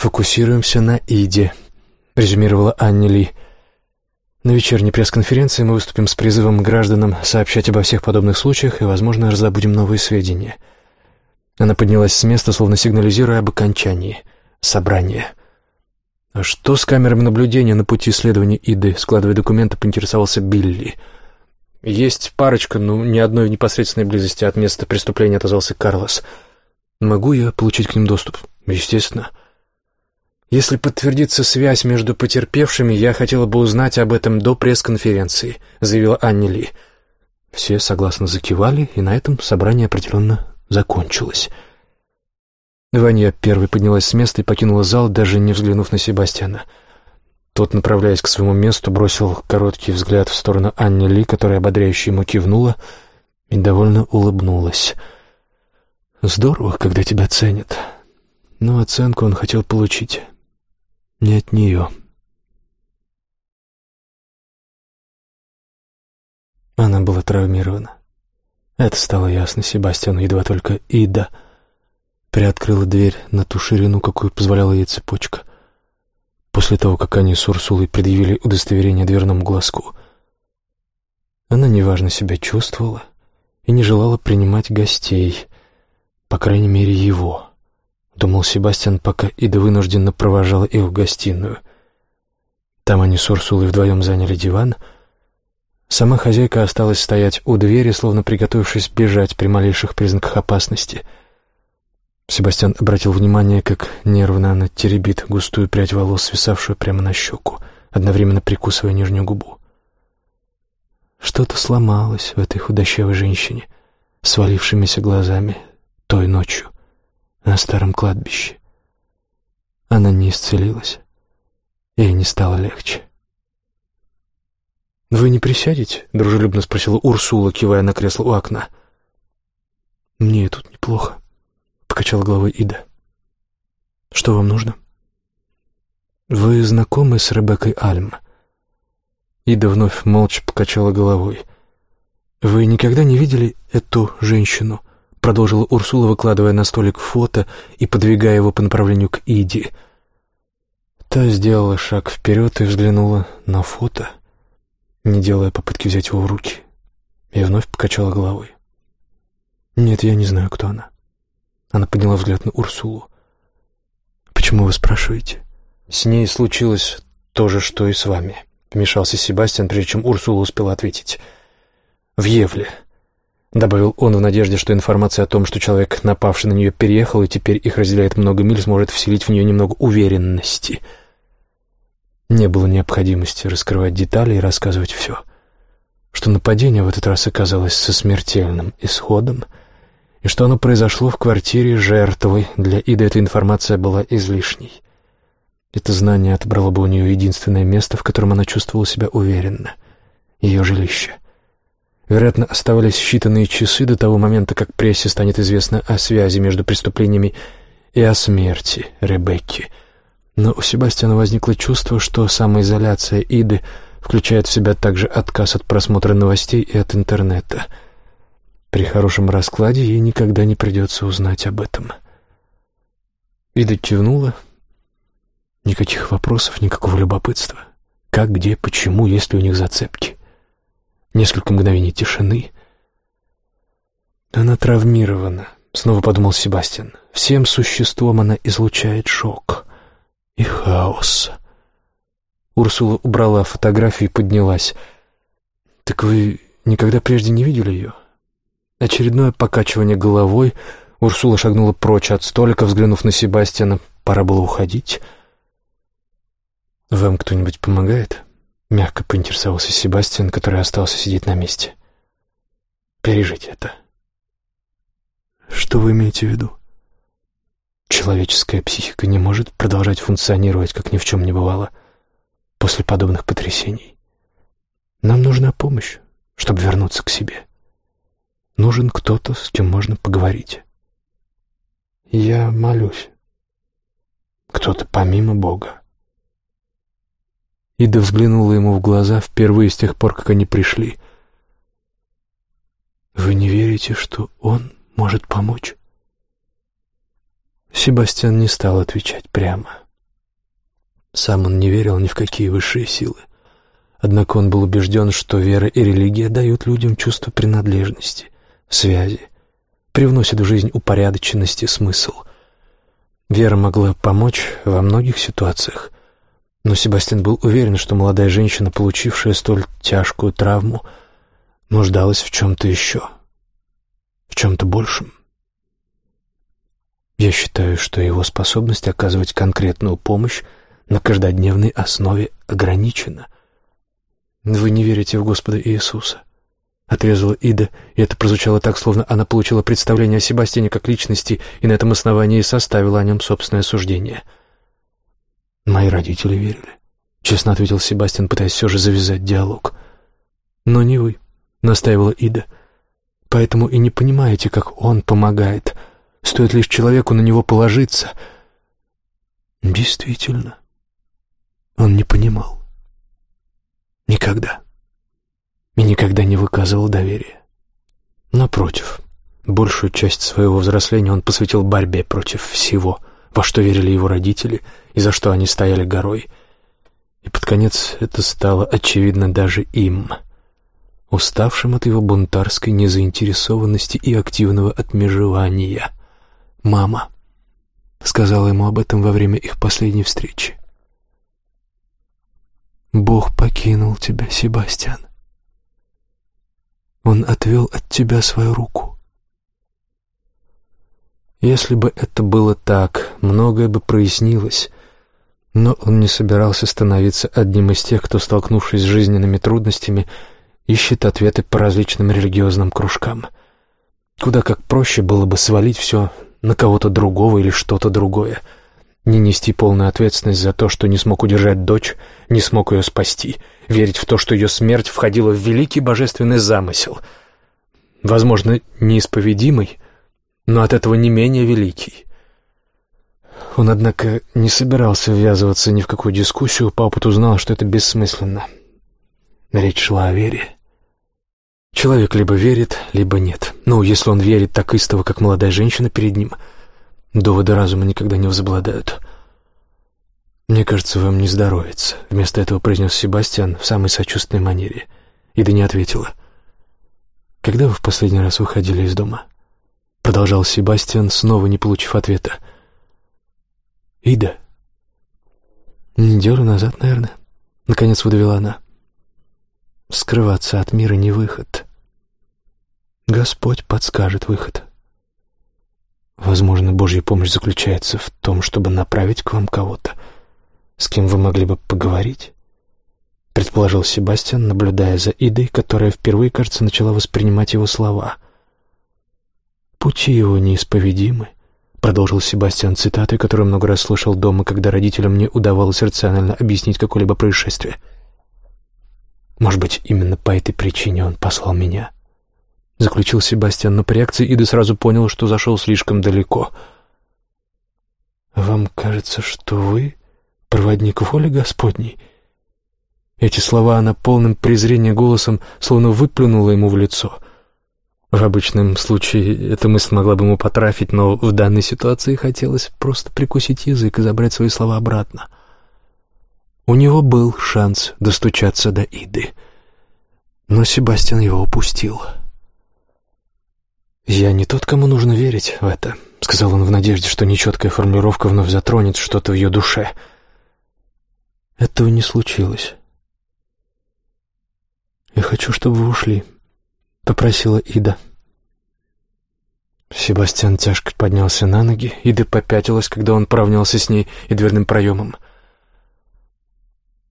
фокусируемся на Иде», — резюмировала Анни Ли. «На вечерней пресс-конференции мы выступим с призывом гражданам сообщать обо всех подобных случаях и, возможно, раздобудем новые сведения». Она поднялась с места, словно сигнализируя об окончании — собрание. «А что с камерами наблюдения на пути исследования Иды?» Складывая документы, поинтересовался Билли. «Есть парочка, но ни одной в непосредственной близости от места преступления», — отозвался Карлос. «Могу я получить к ним доступ?» «Естественно». «Если подтвердится связь между потерпевшими, я хотела бы узнать об этом до пресс-конференции», — заявила Анни Ли. Все согласно закивали, и на этом собрание определенно закончилось. Ваня первой поднялась с места и покинула зал, даже не взглянув на Себастьяна. Тот, направляясь к своему месту, бросил короткий взгляд в сторону Анни Ли, которая ободряюще ему кивнула и довольно улыбнулась. «Здорово, когда тебя ценят. Но оценку он хотел получить не от нее». Она была травмирована. Это стало ясно Себастьяну, едва только Ида — приоткрыла дверь на ту ширину, какую позволяла ей цепочка. После того, как они с Урсулой предъявили удостоверение дверному глазку, она неважно себя чувствовала и не желала принимать гостей, по крайней мере, его. Думал Себастьян, пока Ида вынужденно провожала их в гостиную. Там они с Урсулой вдвоем заняли диван. Сама хозяйка осталась стоять у двери, словно приготовившись бежать при малейших признаках опасности — Себастьян обратил внимание, как нервно она теребит густую прядь волос, свисавшую прямо на щеку, одновременно прикусывая нижнюю губу. Что-то сломалось в этой худощавой женщине, свалившимися глазами той ночью на старом кладбище. Она не исцелилась, ей не стало легче. «Вы не присядете?» — дружелюбно спросила Урсула, кивая на кресло у окна. «Мне тут неплохо», покачала головой Ида. «Что вам нужно?» «Вы знакомы с Ребеккой Альм?» Ида вновь молча покачала головой. «Вы никогда не видели эту женщину?» Продолжила Урсула, выкладывая на столик фото и подвигая его по направлению к Иде. Та сделала шаг вперед и взглянула на фото, не делая попытки взять его в руки, и вновь покачала головой. «Нет, я не знаю, кто она». Она подняла взгляд на Урсулу. «Почему вы спрашиваете?» «С ней случилось то же, что и с вами», — вмешался Себастьян, прежде чем Урсула успела ответить. «В Евле», — добавил он в надежде, что информация о том, что человек, напавший на нее, переехал, и теперь их разделяет много миль, сможет вселить в нее немного уверенности. Не было необходимости раскрывать детали и рассказывать все. Что нападение в этот раз оказалось со смертельным исходом — и что оно произошло в квартире жертвы, для Иды эта информация была излишней. Это знание отобрало бы у нее единственное место, в котором она чувствовала себя уверенно — ее жилище. Вероятно, оставались считанные часы до того момента, как прессе станет известно о связи между преступлениями и о смерти Ребекки. Но у Себастьяна возникло чувство, что самоизоляция Иды включает в себя также отказ от просмотра новостей и от интернета — при хорошем раскладе ей никогда не придется узнать об этом. Ида кивнула. Никаких вопросов, никакого любопытства. Как, где, почему, есть ли у них зацепки. Несколько мгновений тишины. Она травмирована, снова подумал Себастьян. Всем существом она излучает шок и хаос. Урсула убрала фотографию и поднялась. «Так вы никогда прежде не видели ее?» Очередное покачивание головой. Урсула шагнула прочь от столика, взглянув на Себастьяна. Пора было уходить. «Вам кто-нибудь помогает?» Мягко поинтересовался Себастьян, который остался сидеть на месте. «Пережить это». «Что вы имеете в виду?» Человеческая психика не может продолжать функционировать, как ни в чем не бывало, после подобных потрясений. Нам нужна помощь, чтобы вернуться к себе. Нужен кто-то, с кем можно поговорить. Я молюсь. Кто-то помимо Бога. Ида взглянула ему в глаза впервые с тех пор, как они пришли. «Вы не верите, что он может помочь?» Себастьян не стал отвечать прямо. Сам он не верил ни в какие высшие силы. Однако он был убежден, что вера и религия дают людям чувство принадлежности, связи, привносят в жизнь упорядоченность и смысл. Вера могла помочь во многих ситуациях, но Себастьян был уверен, что молодая женщина, получившая столь тяжкую травму, нуждалась в чем-то еще, в чем-то большем. Я считаю, что его способность оказывать конкретную помощь на каждодневной основе ограничена. Вы не верите в Господа Иисуса. Отрезала Ида, и это прозвучало так, словно она получила представление о Себастьяне как личности и на этом основании составила о нем собственное суждение. «Мои родители верили», — честно ответил Себастьян, пытаясь все же завязать диалог. «Но не вы», — настаивала Ида. «Поэтому и не понимаете, как он помогает. Стоит лишь человеку на него положиться». Действительно, он не понимал. Никогда и никогда не выказывал доверия. Напротив, большую часть своего взросления он посвятил борьбе против всего, во что верили его родители и за что они стояли горой. И под конец это стало очевидно даже им, уставшим от его бунтарской незаинтересованности и активного отмежевания. «Мама», — сказала ему об этом во время их последней встречи. «Бог покинул тебя, Себастьян. Он отвел от тебя свою руку. Если бы это было так, многое бы прояснилось, но он не собирался становиться одним из тех, кто, столкнувшись с жизненными трудностями, ищет ответы по различным религиозным кружкам. Куда как проще было бы свалить все на кого-то другого или что-то другое, не нести полную ответственность за то, что не смог удержать дочь, не смог ее спасти — верить в то, что ее смерть входила в великий божественный замысел. Возможно, неисповедимый, но от этого не менее великий. Он, однако, не собирался ввязываться ни в какую дискуссию, по опыту знал, что это бессмысленно. Речь шла о вере. Человек либо верит, либо нет. Ну, если он верит так истово, как молодая женщина перед ним, доводы разума никогда не возобладают. «Мне кажется, вам не здоровится», — вместо этого произнес Себастьян в самой сочувственной манере. Ида не ответила. «Когда вы в последний раз выходили из дома?» Продолжал Себастьян, снова не получив ответа. «Ида?» «Неделю назад, наверное», — наконец выдавила она. «Скрываться от мира не выход. Господь подскажет выход. Возможно, Божья помощь заключается в том, чтобы направить к вам кого-то» с кем вы могли бы поговорить?» Предположил Себастьян, наблюдая за Идой, которая впервые, кажется, начала воспринимать его слова. «Пути его неисповедимы», — продолжил Себастьян цитатой, которую много раз слышал дома, когда родителям не удавалось рационально объяснить какое-либо происшествие. «Может быть, именно по этой причине он послал меня?» Заключил Себастьян, но по реакции Иды сразу понял, что зашел слишком далеко. «Вам кажется, что вы проводник воли Господней». Эти слова она полным презрения голосом словно выплюнула ему в лицо. В обычном случае эта мысль могла бы ему потрафить, но в данной ситуации хотелось просто прикусить язык и забрать свои слова обратно. У него был шанс достучаться до Иды. Но Себастьян его упустил. «Я не тот, кому нужно верить в это», — сказал он в надежде, что нечеткая формулировка вновь затронет что-то в ее душе. Этого не случилось. «Я хочу, чтобы вы ушли», — попросила Ида. Себастьян тяжко поднялся на ноги, Ида попятилась, когда он поравнялся с ней и дверным проемом.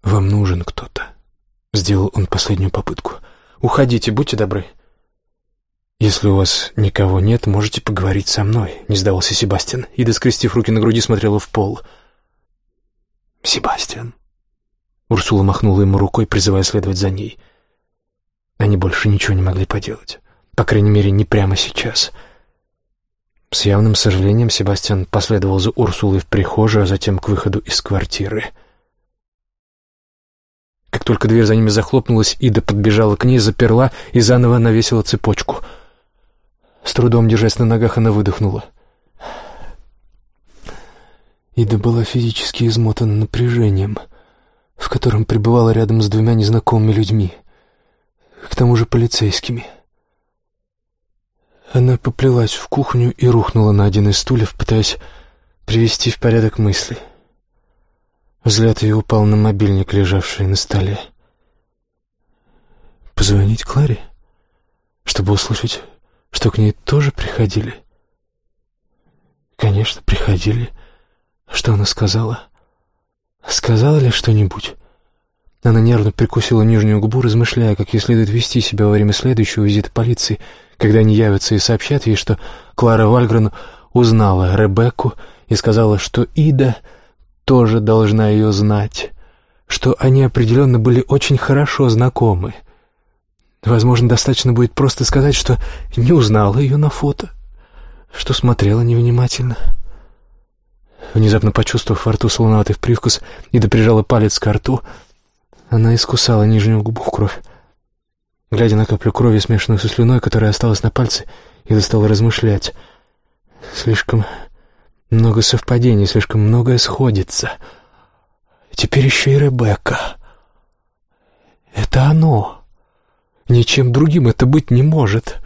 «Вам нужен кто-то», — сделал он последнюю попытку. «Уходите, будьте добры». «Если у вас никого нет, можете поговорить со мной», — не сдавался Себастьян. Ида, скрестив руки на груди, смотрела в пол. «Себастьян». Урсула махнула ему рукой, призывая следовать за ней. Они больше ничего не могли поделать. По крайней мере, не прямо сейчас. С явным сожалением Себастьян последовал за Урсулой в прихожую, а затем к выходу из квартиры. Как только дверь за ними захлопнулась, Ида подбежала к ней, заперла и заново навесила цепочку — с трудом держась на ногах, она выдохнула. Ида была физически измотана напряжением, в котором пребывала рядом с двумя незнакомыми людьми, к тому же полицейскими. Она поплелась в кухню и рухнула на один из стульев, пытаясь привести в порядок мысли. Взгляд ее упал на мобильник, лежавший на столе. Позвонить Кларе, чтобы услышать что к ней тоже приходили? Конечно, приходили. Что она сказала? Сказала ли что-нибудь? Она нервно прикусила нижнюю губу, размышляя, как ей следует вести себя во время следующего визита полиции, когда они явятся и сообщат ей, что Клара Вальгрен узнала Ребекку и сказала, что Ида тоже должна ее знать, что они определенно были очень хорошо знакомы — Возможно, достаточно будет просто сказать, что не узнала ее на фото, что смотрела невнимательно. Внезапно почувствовав во рту солоноватый привкус, Ида прижала палец к рту. Она искусала нижнюю губу в кровь. Глядя на каплю крови, смешанную со слюной, которая осталась на пальце, Ида стала размышлять. Слишком много совпадений, слишком многое сходится. Теперь еще и Ребекка. Это оно. Ничем другим это быть не может.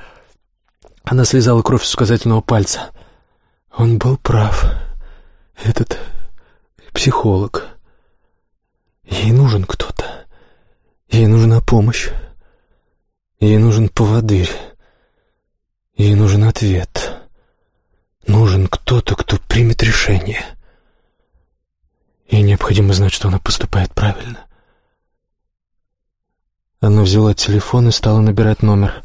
Она слезала кровь с указательного пальца. Он был прав. Этот психолог. Ей нужен кто-то. Ей нужна помощь. Ей нужен поводырь. Ей нужен ответ. Нужен кто-то, кто примет решение. Ей необходимо знать, что она поступает правильно. Она взяла телефон и стала набирать номер.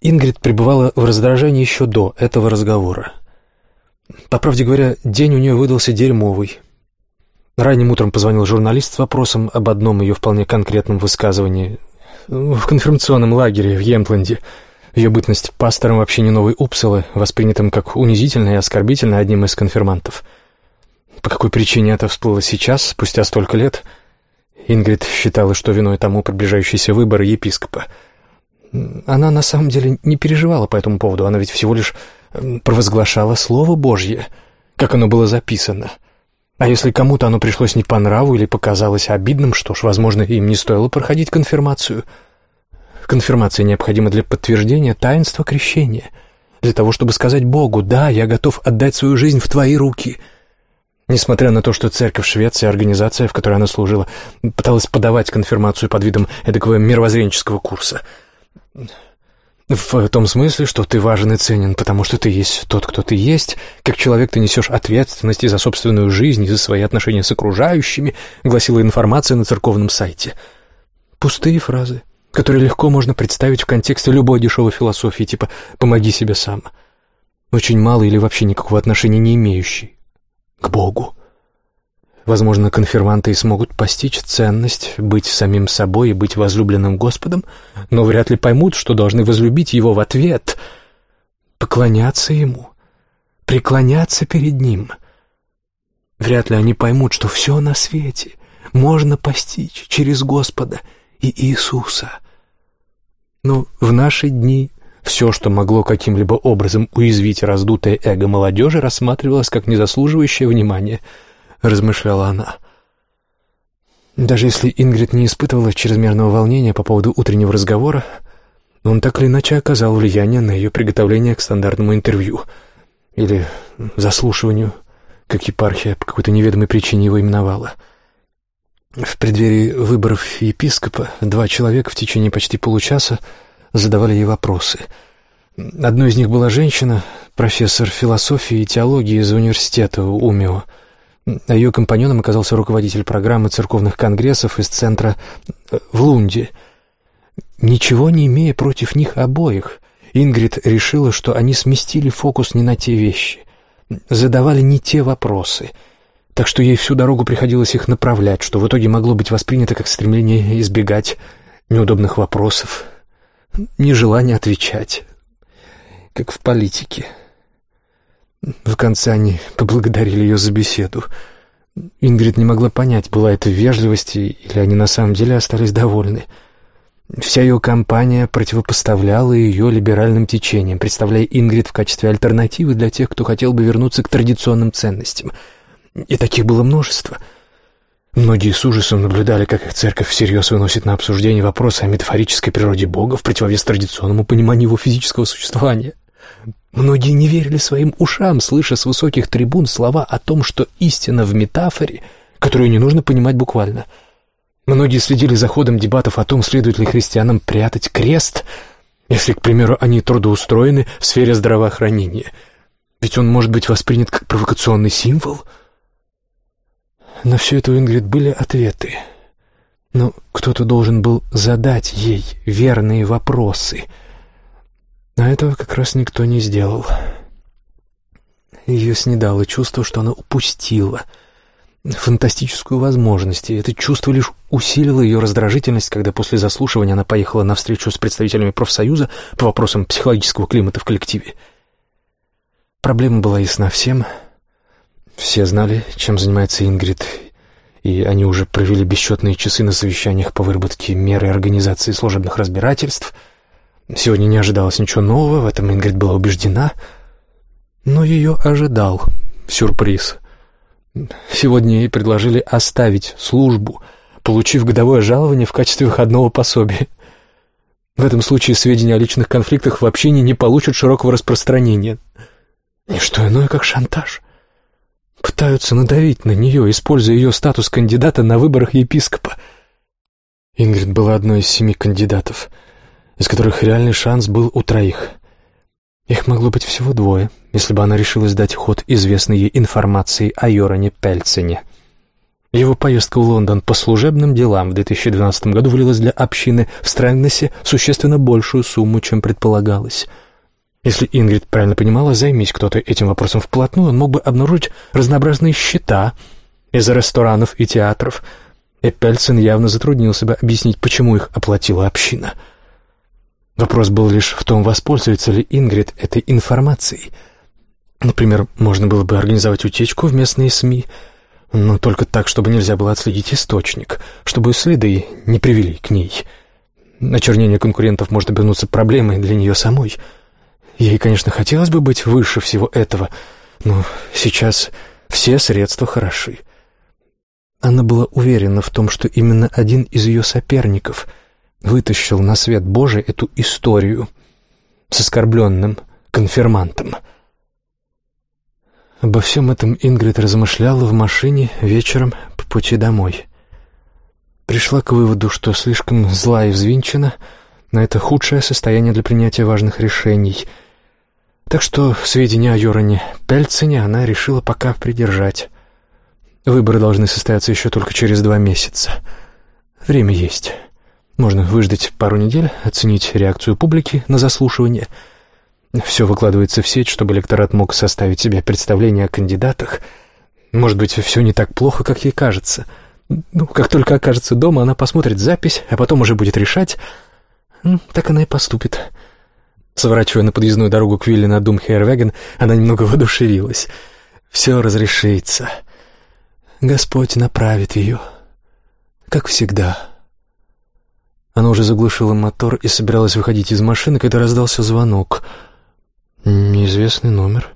Ингрид пребывала в раздражении еще до этого разговора. По правде говоря, день у нее выдался дерьмовый. Ранним утром позвонил журналист с вопросом об одном ее вполне конкретном высказывании в конфирмационном лагере в Емпленде. Ее бытность пастором вообще не Новой Упсалы, воспринятым как унизительно и оскорбительно одним из конфирмантов — по какой причине это всплыло сейчас, спустя столько лет? Ингрид считала, что виной тому приближающиеся выборы епископа. Она на самом деле не переживала по этому поводу, она ведь всего лишь провозглашала Слово Божье, как оно было записано. А если кому-то оно пришлось не по нраву или показалось обидным, что ж, возможно, им не стоило проходить конфирмацию. Конфирмация необходима для подтверждения таинства крещения, для того, чтобы сказать Богу «Да, я готов отдать свою жизнь в Твои руки», — Несмотря на то, что церковь Швеции, организация, в которой она служила, пыталась подавать конфирмацию под видом эдакого мировоззренческого курса. В том смысле, что ты важен и ценен, потому что ты есть тот, кто ты есть, как человек ты несешь ответственность и за собственную жизнь, и за свои отношения с окружающими, гласила информация на церковном сайте. Пустые фразы, которые легко можно представить в контексте любой дешевой философии, типа «помоги себе сам». Очень мало или вообще никакого отношения не имеющие к Богу. Возможно, конфирманты и смогут постичь ценность быть самим собой и быть возлюбленным Господом, но вряд ли поймут, что должны возлюбить Его в ответ, поклоняться Ему, преклоняться перед Ним. Вряд ли они поймут, что все на свете можно постичь через Господа и Иисуса. Но в наши дни Все, что могло каким-либо образом уязвить раздутое эго молодежи, рассматривалось как незаслуживающее внимания, размышляла она. Даже если Ингрид не испытывала чрезмерного волнения по поводу утреннего разговора, он так или иначе оказал влияние на ее приготовление к стандартному интервью или заслушиванию, как епархия по какой-то неведомой причине его именовала. В преддверии выборов епископа два человека в течение почти получаса задавали ей вопросы. Одной из них была женщина, профессор философии и теологии из университета Умио, ее компаньоном оказался руководитель программы церковных конгрессов из центра э, в Лунде. Ничего не имея против них обоих, Ингрид решила, что они сместили фокус не на те вещи, задавали не те вопросы, так что ей всю дорогу приходилось их направлять, что в итоге могло быть воспринято как стремление избегать неудобных вопросов, нежелание отвечать, как в политике. В конце они поблагодарили ее за беседу. Ингрид не могла понять, была это вежливость или они на самом деле остались довольны. Вся ее компания противопоставляла ее либеральным течениям, представляя Ингрид в качестве альтернативы для тех, кто хотел бы вернуться к традиционным ценностям. И таких было множество. Многие с ужасом наблюдали, как их церковь всерьез выносит на обсуждение вопросы о метафорической природе Бога в противовес традиционному пониманию его физического существования — Многие не верили своим ушам, слыша с высоких трибун слова о том, что истина в метафоре, которую не нужно понимать буквально. Многие следили за ходом дебатов о том, следует ли христианам прятать крест, если, к примеру, они трудоустроены в сфере здравоохранения. Ведь он может быть воспринят как провокационный символ. На все это у Ингрид были ответы. Но кто-то должен был задать ей верные вопросы — а этого как раз никто не сделал. Ее снедало чувство, что она упустила фантастическую возможность, и это чувство лишь усилило ее раздражительность, когда после заслушивания она поехала на встречу с представителями профсоюза по вопросам психологического климата в коллективе. Проблема была ясна всем. Все знали, чем занимается Ингрид, и они уже провели бесчетные часы на совещаниях по выработке меры организации служебных разбирательств — Сегодня не ожидалось ничего нового, в этом Ингрид была убеждена. Но ее ожидал сюрприз. Сегодня ей предложили оставить службу, получив годовое жалование в качестве выходного пособия. В этом случае сведения о личных конфликтах в общении не получат широкого распространения. И что иное, как шантаж. Пытаются надавить на нее, используя ее статус кандидата на выборах епископа. Ингрид была одной из семи кандидатов — из которых реальный шанс был у троих. Их могло быть всего двое, если бы она решилась дать ход известной ей информации о Йороне Пельцине. Его поездка в Лондон по служебным делам в 2012 году влилась для общины в Стрэнгнессе существенно большую сумму, чем предполагалось. Если Ингрид правильно понимала, займись кто-то этим вопросом вплотную, он мог бы обнаружить разнообразные счета из ресторанов и театров, и Пельцин явно затруднился бы объяснить, почему их оплатила община — Вопрос был лишь в том, воспользуется ли Ингрид этой информацией. Например, можно было бы организовать утечку в местные СМИ, но только так, чтобы нельзя было отследить источник, чтобы следы не привели к ней. Очернение конкурентов может обернуться проблемой для нее самой. Ей, конечно, хотелось бы быть выше всего этого, но сейчас все средства хороши. Она была уверена в том, что именно один из ее соперников — вытащил на свет Божий эту историю с оскорбленным конфирмантом. Обо всем этом Ингрид размышляла в машине вечером по пути домой. Пришла к выводу, что слишком зла и взвинчена, но это худшее состояние для принятия важных решений. Так что сведения о Йороне Пельцине она решила пока придержать. Выборы должны состояться еще только через два месяца. Время есть. Можно выждать пару недель, оценить реакцию публики на заслушивание. Все выкладывается в сеть, чтобы электорат мог составить себе представление о кандидатах. Может быть, все не так плохо, как ей кажется. Ну, как только окажется дома, она посмотрит запись, а потом уже будет решать. Так она и поступит. Сворачивая на подъездную дорогу к вилле на Думхейрвеген, она немного воодушевилась. Все разрешится. Господь направит ее, как всегда. Она уже заглушила мотор и собиралась выходить из машины, когда раздался звонок. «Неизвестный номер.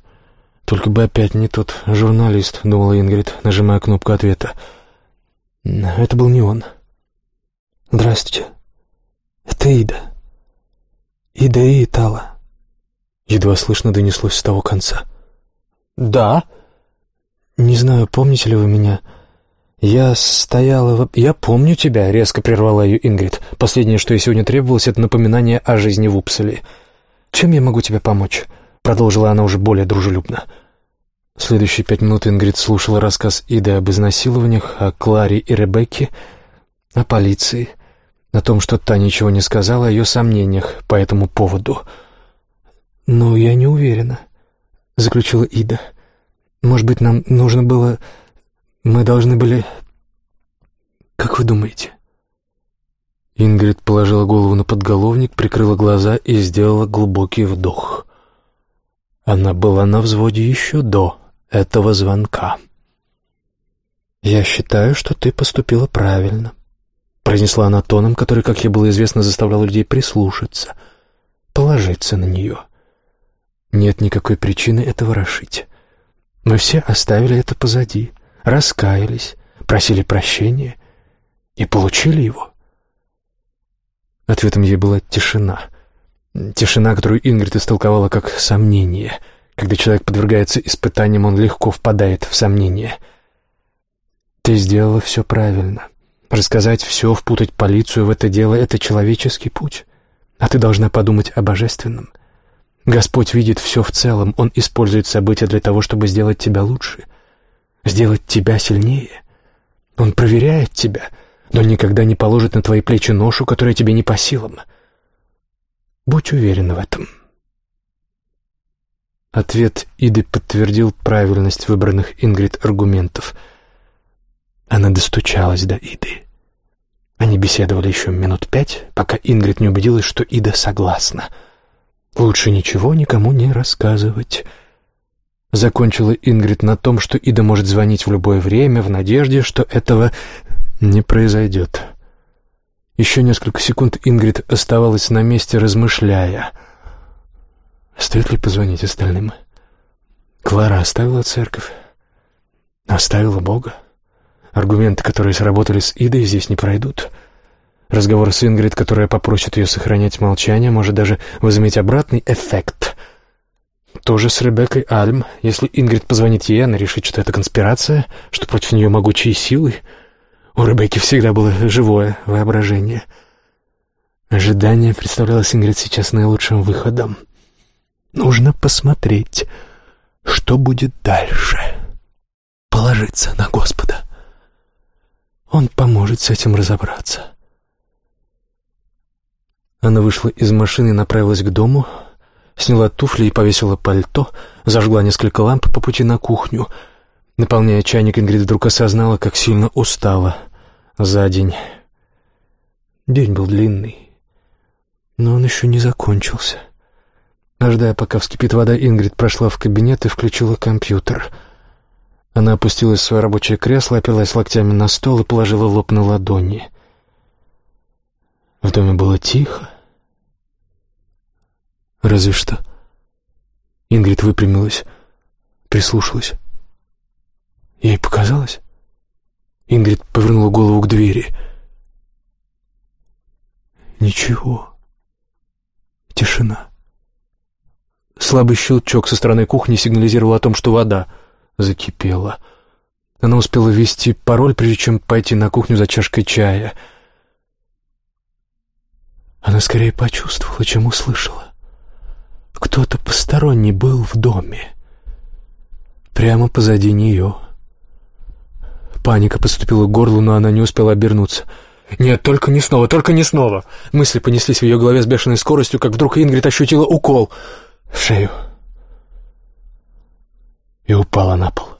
Только бы опять не тот журналист», — думала Ингрид, нажимая кнопку ответа. Это был не он. «Здравствуйте. Это Ида. Ида и Итала». Едва слышно донеслось с того конца. «Да?» «Не знаю, помните ли вы меня?» «Я стояла в...» «Я помню тебя», — резко прервала ее Ингрид. «Последнее, что ей сегодня требовалось, это напоминание о жизни в Упселе. Чем я могу тебе помочь?» — продолжила она уже более дружелюбно. Следующие пять минут Ингрид слушала рассказ Иды об изнасилованиях, о Кларе и Ребекке, о полиции, о том, что та ничего не сказала, о ее сомнениях по этому поводу. «Но я не уверена», — заключила Ида. «Может быть, нам нужно было мы должны были... Как вы думаете?» Ингрид положила голову на подголовник, прикрыла глаза и сделала глубокий вдох. Она была на взводе еще до этого звонка. «Я считаю, что ты поступила правильно», — произнесла она тоном, который, как ей было известно, заставлял людей прислушаться, положиться на нее. «Нет никакой причины это ворошить. Мы все оставили это позади раскаялись, просили прощения и получили его. Ответом ей была тишина. Тишина, которую Ингрид истолковала как сомнение. Когда человек подвергается испытаниям, он легко впадает в сомнение. «Ты сделала все правильно. Рассказать все, впутать полицию в это дело — это человеческий путь. А ты должна подумать о божественном. Господь видит все в целом, Он использует события для того, чтобы сделать тебя лучше сделать тебя сильнее. Он проверяет тебя, но никогда не положит на твои плечи ношу, которая тебе не по силам. Будь уверен в этом. Ответ Иды подтвердил правильность выбранных Ингрид аргументов. Она достучалась до Иды. Они беседовали еще минут пять, пока Ингрид не убедилась, что Ида согласна. Лучше ничего никому не рассказывать. Закончила Ингрид на том, что Ида может звонить в любое время, в надежде, что этого не произойдет. Еще несколько секунд Ингрид оставалась на месте, размышляя. Стоит ли позвонить остальным? Клара оставила церковь, оставила Бога. Аргументы, которые сработали с Идой, здесь не пройдут. Разговор с Ингрид, которая попросит ее сохранять молчание, может даже возыметь обратный эффект — тоже с Ребеккой Альм. Если Ингрид позвонит ей, она решит, что это конспирация, что против нее могучие силы. У Ребекки всегда было живое воображение. Ожидание представлялось Ингрид сейчас наилучшим выходом. Нужно посмотреть, что будет дальше. Положиться на Господа. Он поможет с этим разобраться. Она вышла из машины и направилась к дому, сняла туфли и повесила пальто, зажгла несколько ламп по пути на кухню. Наполняя чайник, Ингрид вдруг осознала, как сильно устала за день. День был длинный, но он еще не закончился. Ожидая, пока вскипит вода, Ингрид прошла в кабинет и включила компьютер. Она опустилась в свое рабочее кресло, оперлась локтями на стол и положила лоб на ладони. В доме было тихо. Разве что. Ингрид выпрямилась, прислушалась. Ей показалось. Ингрид повернула голову к двери. Ничего. Тишина. Слабый щелчок со стороны кухни сигнализировал о том, что вода закипела. Она успела ввести пароль, прежде чем пойти на кухню за чашкой чая. Она скорее почувствовала, чем услышала. Кто-то посторонний был в доме. Прямо позади нее. Паника поступила к горлу, но она не успела обернуться. «Нет, только не снова, только не снова!» Мысли понеслись в ее голове с бешеной скоростью, как вдруг Ингрид ощутила укол в шею и упала на пол.